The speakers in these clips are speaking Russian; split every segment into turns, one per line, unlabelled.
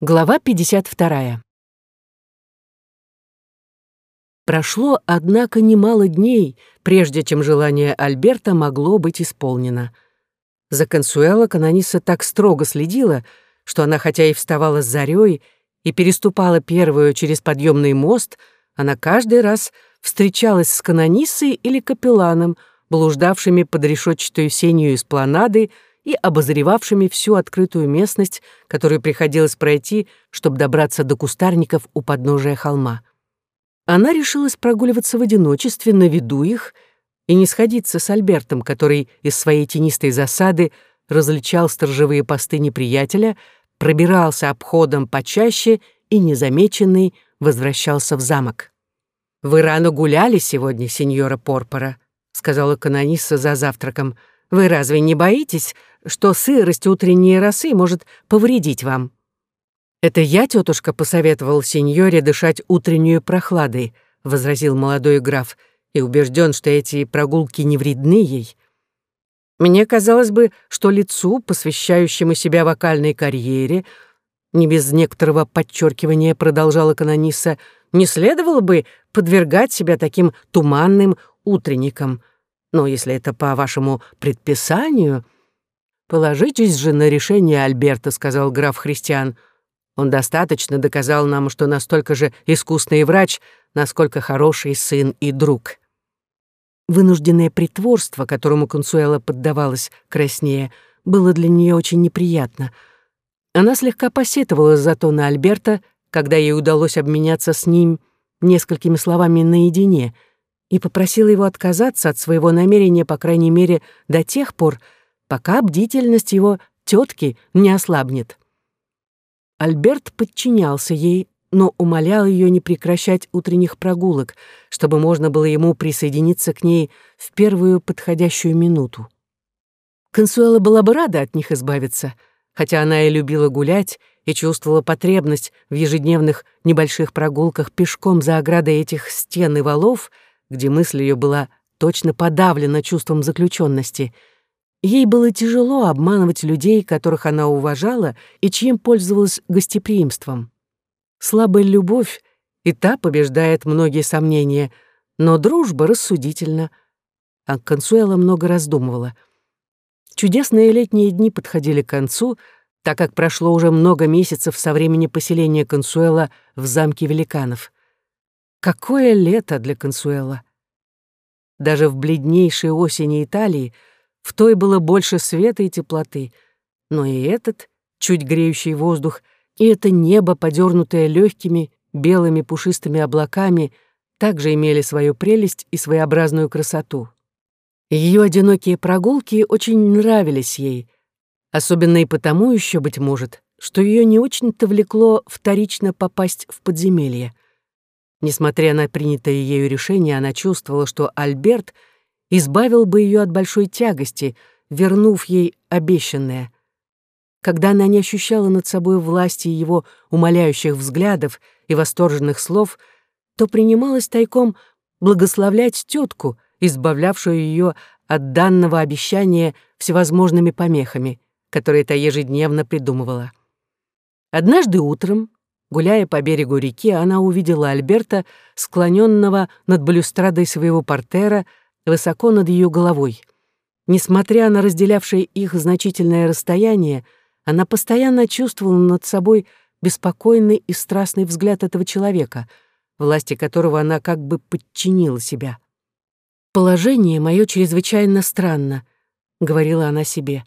Глава 52. Прошло, однако, немало дней, прежде чем желание Альберта могло быть исполнено. За Консуэло канониса так строго следила, что она, хотя и вставала с зарей и переступала первую через подъемный мост, она каждый раз встречалась с канонисой или капелланом, блуждавшими под решетчатую сенью эспланады, и обозревавшими всю открытую местность, которую приходилось пройти, чтобы добраться до кустарников у подножия холма. Она решилась прогуливаться в одиночестве на виду их и не сходиться с Альбертом, который из своей тенистой засады различал сторожевые посты неприятеля, пробирался обходом почаще и, незамеченный, возвращался в замок. «Вы рано гуляли сегодня, сеньора Порпора», — сказала канонисса за завтраком. «Вы разве не боитесь, что сырость утренней росы может повредить вам. «Это я, тетушка, посоветовал сеньоре дышать утреннюю прохладой», — возразил молодой граф, и убежден, что эти прогулки не вредны ей. Мне казалось бы, что лицу, посвящающему себя вокальной карьере, не без некоторого подчеркивания продолжала канониса, не следовало бы подвергать себя таким туманным утренникам. Но если это по вашему предписанию... «Положитесь же на решение Альберта», — сказал граф Христиан. «Он достаточно доказал нам, что настолько же искусный врач, насколько хороший сын и друг». Вынужденное притворство, которому Консуэла поддавалась краснее, было для нее очень неприятно. Она слегка посетовала зато на Альберта, когда ей удалось обменяться с ним несколькими словами наедине, и попросила его отказаться от своего намерения, по крайней мере, до тех пор, пока бдительность его тетки не ослабнет. Альберт подчинялся ей, но умолял ее не прекращать утренних прогулок, чтобы можно было ему присоединиться к ней в первую подходящую минуту. Консуэла была бы рада от них избавиться, хотя она и любила гулять и чувствовала потребность в ежедневных небольших прогулках пешком за оградой этих стен и валов, где мысль ее была точно подавлена чувством заключенности — Ей было тяжело обманывать людей, которых она уважала и чьим пользовалась гостеприимством. Слабая любовь и та побеждает многие сомнения, но дружба рассудительна. А Консуэла много раздумывала. Чудесные летние дни подходили к концу, так как прошло уже много месяцев со времени поселения Консуэла в замке великанов. Какое лето для Консуэла! Даже в бледнейшей осени Италии — в той было больше света и теплоты. Но и этот, чуть греющий воздух, и это небо, подернутое легкими белыми пушистыми облаками, также имели свою прелесть и своеобразную красоту. Ее одинокие прогулки очень нравились ей, особенно и потому еще, быть может, что ее не очень-то влекло вторично попасть в подземелье. Несмотря на принятое ею решение, она чувствовала, что Альберт — избавил бы ее от большой тягости, вернув ей обещанное. Когда она не ощущала над собой власти его умоляющих взглядов и восторженных слов, то принималась тайком благословлять тетку, избавлявшую ее от данного обещания всевозможными помехами, которые та ежедневно придумывала. Однажды утром, гуляя по берегу реки, она увидела Альберта, склоненного над балюстрадой своего портера, высоко над ее головой. Несмотря на разделявшее их значительное расстояние, она постоянно чувствовала над собой беспокойный и страстный взгляд этого человека, власти которого она как бы подчинила себя. «Положение мое чрезвычайно странно», — говорила она себе,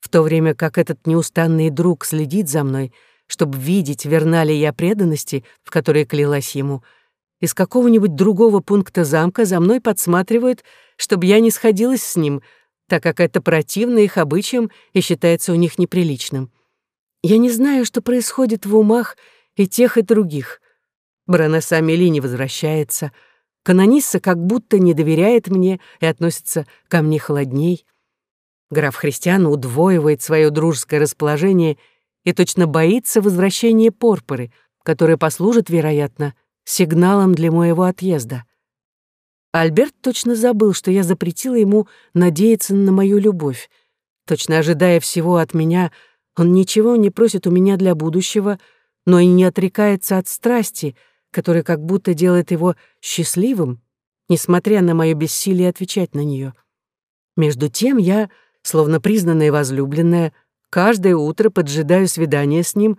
в то время как этот неустанный друг следит за мной, чтобы видеть, верна ли я преданности, в которой клялась ему — из какого-нибудь другого пункта замка за мной подсматривают, чтобы я не сходилась с ним, так как это противно их обычаям и считается у них неприличным. Я не знаю, что происходит в умах и тех, и других. Баронесса Амели не возвращается. Канонисса как будто не доверяет мне и относится ко мне холодней. Граф Христиан удвоивает свое дружеское расположение и точно боится возвращения Порпоры, которая послужит, вероятно, сигналом для моего отъезда. Альберт точно забыл, что я запретила ему надеяться на мою любовь. Точно ожидая всего от меня, он ничего не просит у меня для будущего, но и не отрекается от страсти, которая как будто делает его счастливым, несмотря на мое бессилие отвечать на нее. Между тем я, словно признанная возлюбленная, каждое утро поджидаю свидания с ним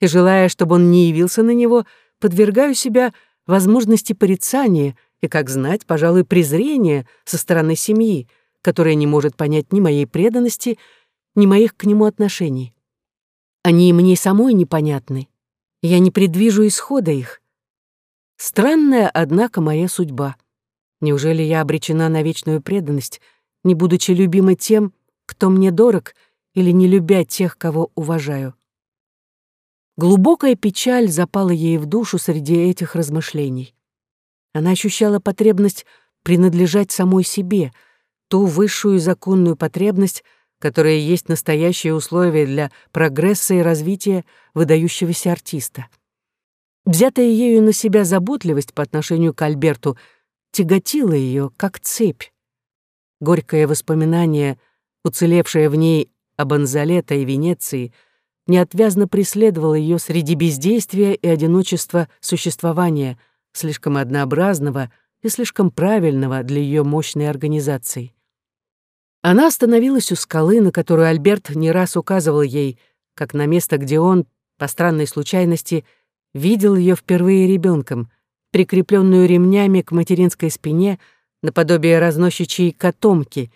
и, желая, чтобы он не явился на него, подвергаю себя возможности порицания и, как знать, пожалуй, презрения со стороны семьи, которая не может понять ни моей преданности, ни моих к нему отношений. Они мне самой непонятны. Я не предвижу исхода их. Странная, однако, моя судьба. Неужели я обречена на вечную преданность, не будучи любима тем, кто мне дорог, или не любя тех, кого уважаю? Глубокая печаль запала ей в душу среди этих размышлений. Она ощущала потребность принадлежать самой себе, ту высшую законную потребность, которая есть настоящее условие для прогресса и развития выдающегося артиста. Взятая ею на себя заботливость по отношению к Альберту тяготила ее, как цепь. Горькое воспоминание, уцелевшее в ней об Анзалета и Венеции, неотвязно преследовало ее среди бездействия и одиночества существования, слишком однообразного и слишком правильного для ее мощной организации. Она остановилась у скалы, на которую Альберт не раз указывал ей, как на место, где он, по странной случайности, видел ее впервые ребенком, прикрепленную ремнями к материнской спине, наподобие разносчичьей котомки,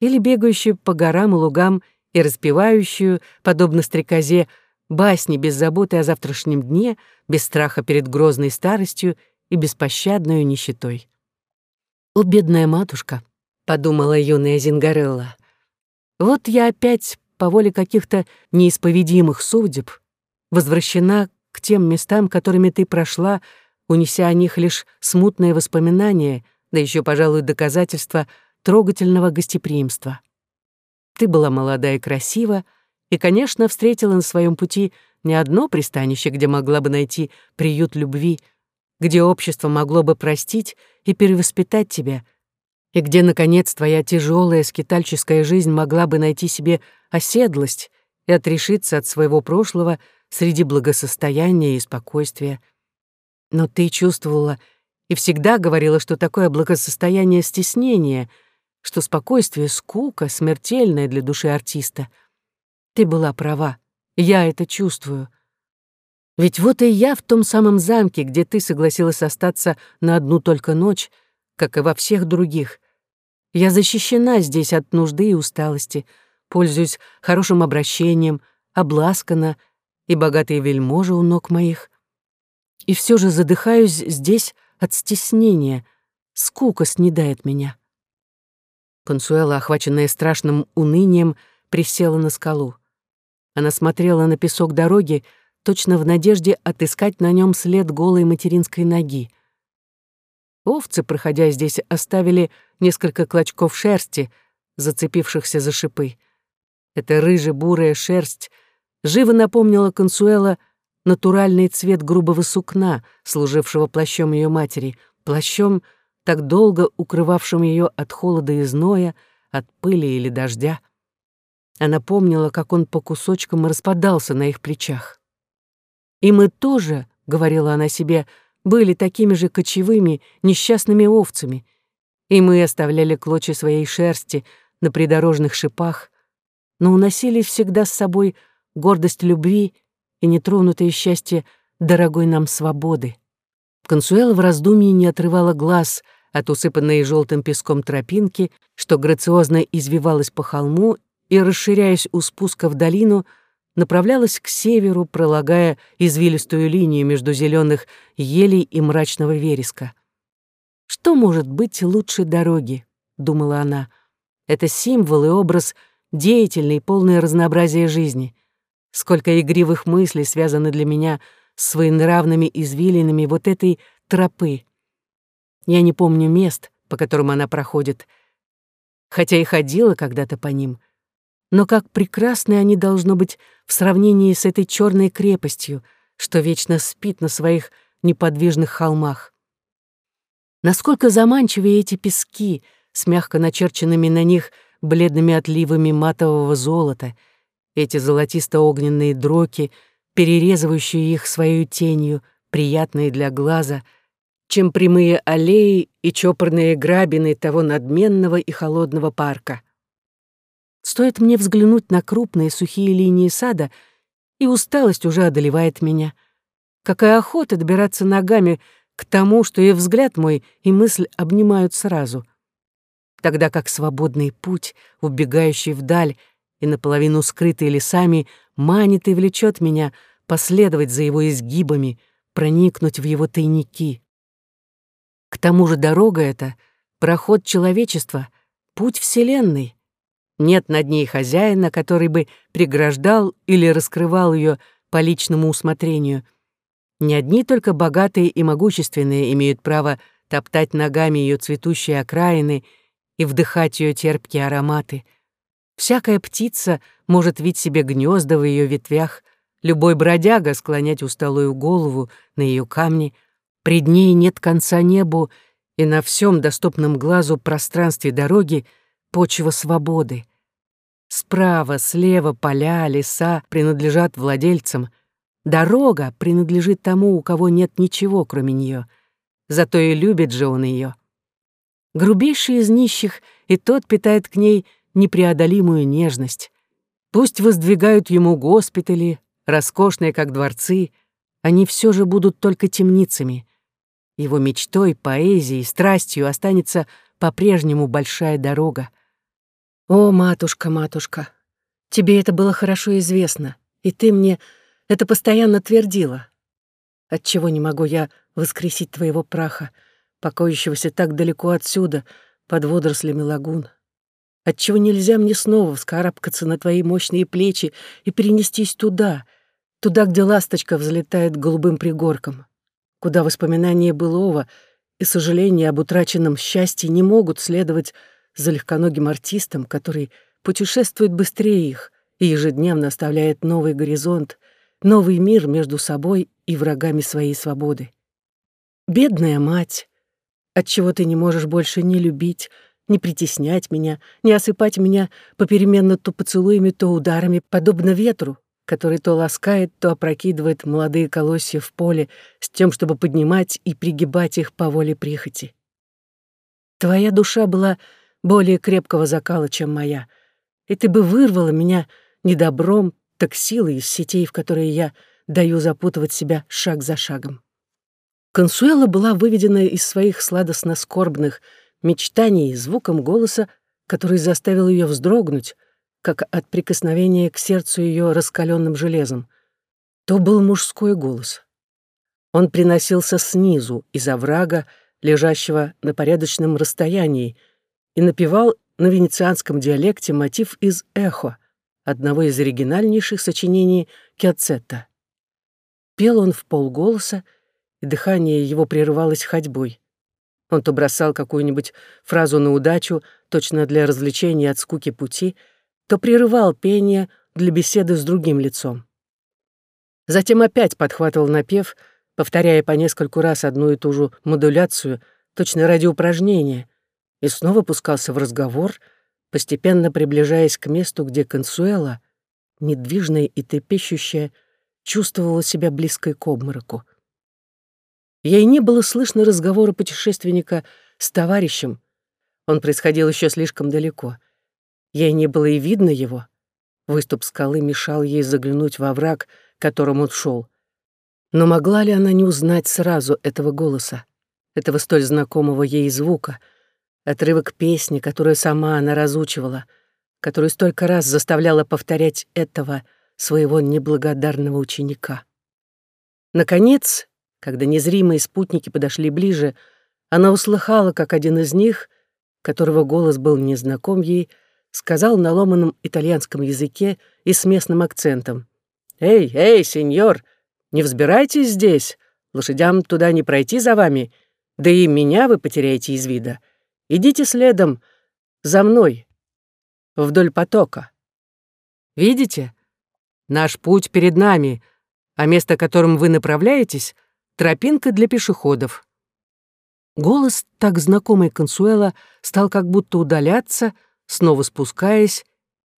или бегающую по горам и лугам и распевающую, подобно стрекозе, басни без заботы о завтрашнем дне, без страха перед грозной старостью и беспощадной нищетой. О, бедная матушка! подумала юная Зингарелла. Вот я опять, по воле каких-то неисповедимых судеб, возвращена к тем местам, которыми ты прошла, унеся о них лишь смутные воспоминания, да еще, пожалуй, доказательства трогательного гостеприимства. Ты была молода и красива, и, конечно, встретила на своем пути не одно пристанище, где могла бы найти приют любви, где общество могло бы простить и перевоспитать тебя — и где, наконец, твоя тяжелая скитальческая жизнь могла бы найти себе оседлость и отрешиться от своего прошлого среди благосостояния и спокойствия. Но ты чувствовала и всегда говорила, что такое благосостояние — стеснение, что спокойствие — скука, смертельная для души артиста. Ты была права, я это чувствую. Ведь вот и я в том самом замке, где ты согласилась остаться на одну только ночь, как и во всех других. Я защищена здесь от нужды и усталости, пользуюсь хорошим обращением, обласкана, и богатые вельможи у ног моих. И все же задыхаюсь здесь от стеснения, скука снедает меня. Консуэла, охваченная страшным унынием, присела на скалу. Она смотрела на песок дороги, точно в надежде отыскать на нем след голой материнской ноги. Овцы, проходя здесь, оставили несколько клочков шерсти, зацепившихся за шипы. Эта рыже-бурая шерсть живо напомнила Консуэла натуральный цвет грубого сукна, служившего плащом ее матери, плащом, так долго укрывавшим ее от холода и зноя, от пыли или дождя. Она помнила, как он по кусочкам распадался на их плечах. «И мы тоже», — говорила она себе, — были такими же кочевыми, несчастными овцами, и мы оставляли клочья своей шерсти на придорожных шипах, но уносили всегда с собой гордость любви и нетронутое счастье дорогой нам свободы. Консуэла в раздумье не отрывала глаз от усыпанной желтым песком тропинки, что грациозно извивалась по холму и, расширяясь у спуска в долину, направлялась к северу, пролагая извилистую линию между зеленых елей и мрачного вереска. «Что может быть лучше дороги?» — думала она. «Это символ и образ деятельный, полный разнообразия жизни. Сколько игривых мыслей связаны для меня своенравными извилинами вот этой тропы. Я не помню мест, по которым она проходит, хотя и ходила когда-то по ним» но как прекрасны они должно быть в сравнении с этой черной крепостью, что вечно спит на своих неподвижных холмах. Насколько заманчивые эти пески с мягко начерченными на них бледными отливами матового золота, эти золотисто-огненные дроки, перерезывающие их своей тенью, приятные для глаза, чем прямые аллеи и чопорные грабины того надменного и холодного парка. Стоит мне взглянуть на крупные сухие линии сада, и усталость уже одолевает меня. Какая охота добираться ногами к тому, что и взгляд мой, и мысль обнимают сразу. Тогда как свободный путь, убегающий вдаль и наполовину скрытый лесами, манит и влечет меня последовать за его изгибами, проникнуть в его тайники. К тому же дорога эта — проход человечества, путь Вселенной. Нет над ней хозяина, который бы преграждал или раскрывал ее по личному усмотрению. Не одни только богатые и могущественные имеют право топтать ногами ее цветущие окраины и вдыхать ее терпкие ароматы. Всякая птица может видеть себе гнезда в ее ветвях, любой бродяга склонять усталую голову на ее камни. Пред ней нет конца небу, и на всем доступном глазу пространстве дороги почва свободы. Справа, слева поля, леса принадлежат владельцам. Дорога принадлежит тому, у кого нет ничего, кроме нее. Зато и любит же он ее. Грубейший из нищих, и тот питает к ней непреодолимую нежность. Пусть воздвигают ему госпитали, роскошные, как дворцы, они все же будут только темницами. Его мечтой, поэзией, страстью останется по-прежнему большая дорога. О, матушка, матушка, тебе это было хорошо известно, и ты мне это постоянно твердила. Отчего не могу я воскресить твоего праха, покоящегося так далеко отсюда, под водорослями лагун? Отчего нельзя мне снова вскарабкаться на твои мощные плечи и перенестись туда, туда, где ласточка взлетает голубым пригорком, куда воспоминания былого и сожаления об утраченном счастье не могут следовать за легконогим артистом, который путешествует быстрее их и ежедневно оставляет новый горизонт, новый мир между собой и врагами своей свободы. Бедная мать, отчего ты не можешь больше не любить, не притеснять меня, не осыпать меня попеременно то поцелуями, то ударами, подобно ветру, который то ласкает, то опрокидывает молодые колосья в поле с тем, чтобы поднимать и пригибать их по воле прихоти. Твоя душа была более крепкого закала, чем моя, и ты бы вырвала меня не добром, так силой из сетей, в которые я даю запутывать себя шаг за шагом. Консуэла была выведена из своих сладостно-скорбных мечтаний звуком голоса, который заставил ее вздрогнуть, как от прикосновения к сердцу ее раскаленным железом. То был мужской голос. Он приносился снизу, из оврага, лежащего на порядочном расстоянии, и напевал на венецианском диалекте мотив из «Эхо», одного из оригинальнейших сочинений Киацетта. Пел он в полголоса, и дыхание его прерывалось ходьбой. Он то бросал какую-нибудь фразу на удачу, точно для развлечения от скуки пути, то прерывал пение для беседы с другим лицом. Затем опять подхватывал напев, повторяя по нескольку раз одну и ту же модуляцию, точно ради упражнения, и снова пускался в разговор, постепенно приближаясь к месту, где Консуэла, недвижная и трепещущая, чувствовала себя близкой к обмороку. Ей не было слышно разговора путешественника с товарищем. Он происходил еще слишком далеко. Ей не было и видно его. Выступ скалы мешал ей заглянуть во враг, которым он шел. Но могла ли она не узнать сразу этого голоса, этого столь знакомого ей звука, отрывок песни, которую сама она разучивала, которую столько раз заставляла повторять этого своего неблагодарного ученика? Наконец, когда незримые спутники подошли ближе, она услыхала, как один из них, которого голос был незнаком ей, сказал на ломаном итальянском языке и с местным акцентом. «Эй, эй, сеньор, не взбирайтесь здесь, лошадям туда не пройти за вами, да и меня вы потеряете из вида. Идите следом, за мной, вдоль потока. Видите? Наш путь перед нами, а место, к которым вы направляетесь — Тропинка для пешеходов. Голос, так знакомый Консуэла, стал как будто удаляться, снова спускаясь,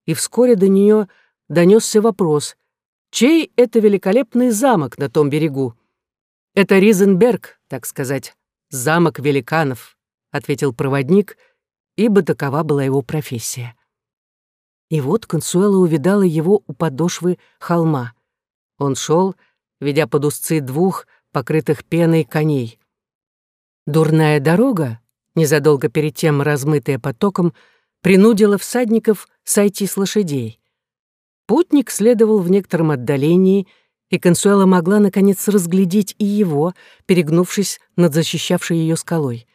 и вскоре до нее донесся вопрос, чей это великолепный замок на том берегу? Это Ризенберг, так сказать, замок великанов, ответил проводник, ибо такова была его профессия. И вот Консуэла увидала его у подошвы холма. Он шел, ведя под узцы двух, покрытых пеной коней. Дурная дорога, незадолго перед тем размытая потоком, принудила всадников сойти с лошадей. Путник следовал в некотором отдалении, и Консуэла могла, наконец, разглядеть и его, перегнувшись над защищавшей ее скалой.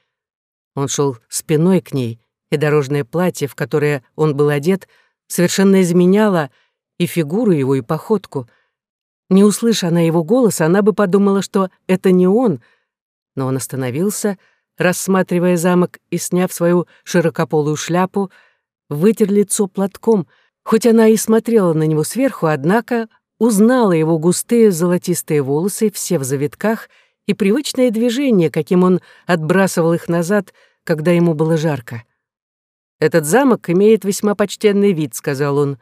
Он шел спиной к ней, и дорожное платье, в которое он был одет, совершенно изменяло и фигуру его, и походку. Не услыша она его голоса, она бы подумала, что это не он, но он остановился, рассматривая замок и, сняв свою широкополую шляпу, вытер лицо платком, хоть она и смотрела на него сверху, однако узнала его густые золотистые волосы, все в завитках, и привычное движение, каким он отбрасывал их назад, когда ему было жарко. «Этот замок имеет весьма почтенный вид», — сказал он,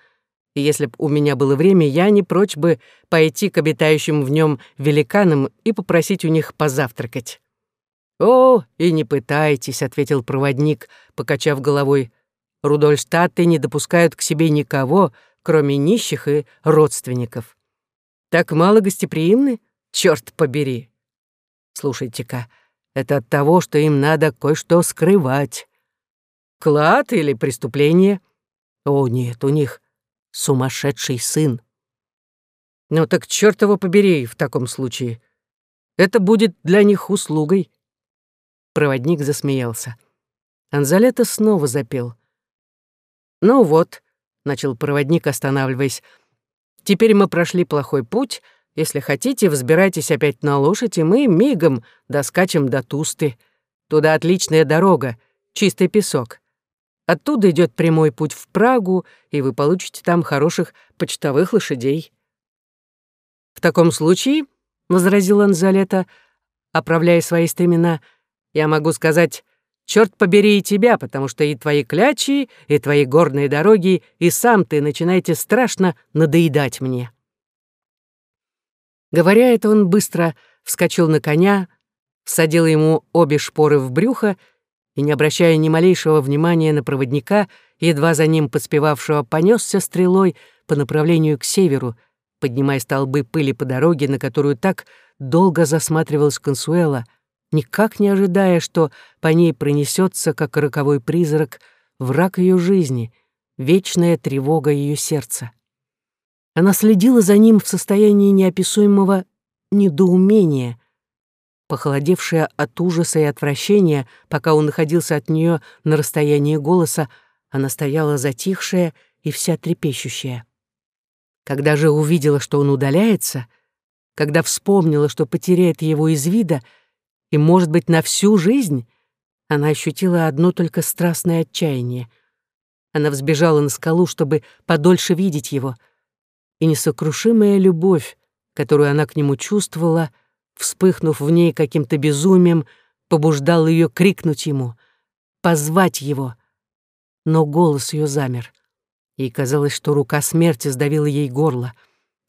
«и если б у меня было время, я не прочь бы пойти к обитающим в нем великанам и попросить у них позавтракать». «О, и не пытайтесь», — ответил проводник, покачав головой. «Рудольштадты не допускают к себе никого, кроме нищих и родственников. Так мало гостеприимны? Черт побери!» «Слушайте-ка, это от того, что им надо кое-что скрывать. Клад или преступление? О, нет, у них сумасшедший сын. Ну так черт его побери в таком случае. Это будет для них услугой. Проводник засмеялся. Анзалета снова запел. «Ну вот», — начал проводник, останавливаясь, «теперь мы прошли плохой путь. Если хотите, взбирайтесь опять на лошадь, и мы мигом доскачем до Тусты. Туда отличная дорога, чистый песок. Оттуда идет прямой путь в Прагу, и вы получите там хороших почтовых лошадей». «В таком случае», — возразил Анзалета, оправляя свои стремена, — я могу сказать, черт побери и тебя, потому что и твои клячи, и твои горные дороги, и сам ты начинаете страшно надоедать мне». Говоря это, он быстро вскочил на коня, всадил ему обе шпоры в брюхо и, не обращая ни малейшего внимания на проводника, едва за ним поспевавшего, понесся стрелой по направлению к северу, поднимая столбы пыли по дороге, на которую так долго засматривалась Консуэла — никак не ожидая, что по ней пронесется, как роковой призрак, враг ее жизни, вечная тревога ее сердца. Она следила за ним в состоянии неописуемого недоумения, похолодевшая от ужаса и отвращения, пока он находился от нее на расстоянии голоса, она стояла затихшая и вся трепещущая. Когда же увидела, что он удаляется, когда вспомнила, что потеряет его из вида, и, может быть, на всю жизнь, она ощутила одно только страстное отчаяние. Она взбежала на скалу, чтобы подольше видеть его, и несокрушимая любовь, которую она к нему чувствовала, вспыхнув в ней каким-то безумием, побуждал ее крикнуть ему, позвать его. Но голос ее замер. Ей казалось, что рука смерти сдавила ей горло,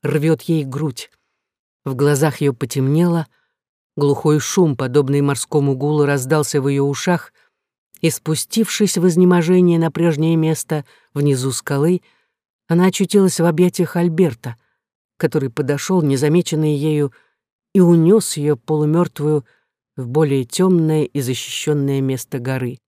рвет ей грудь. В глазах ее потемнело — Глухой шум, подобный морскому гулу, раздался в ее ушах, и, спустившись в изнеможение на прежнее место внизу скалы, она очутилась в объятиях Альберта, который подошел, незамеченный ею, и унес ее полумертвую в более темное и защищенное место горы.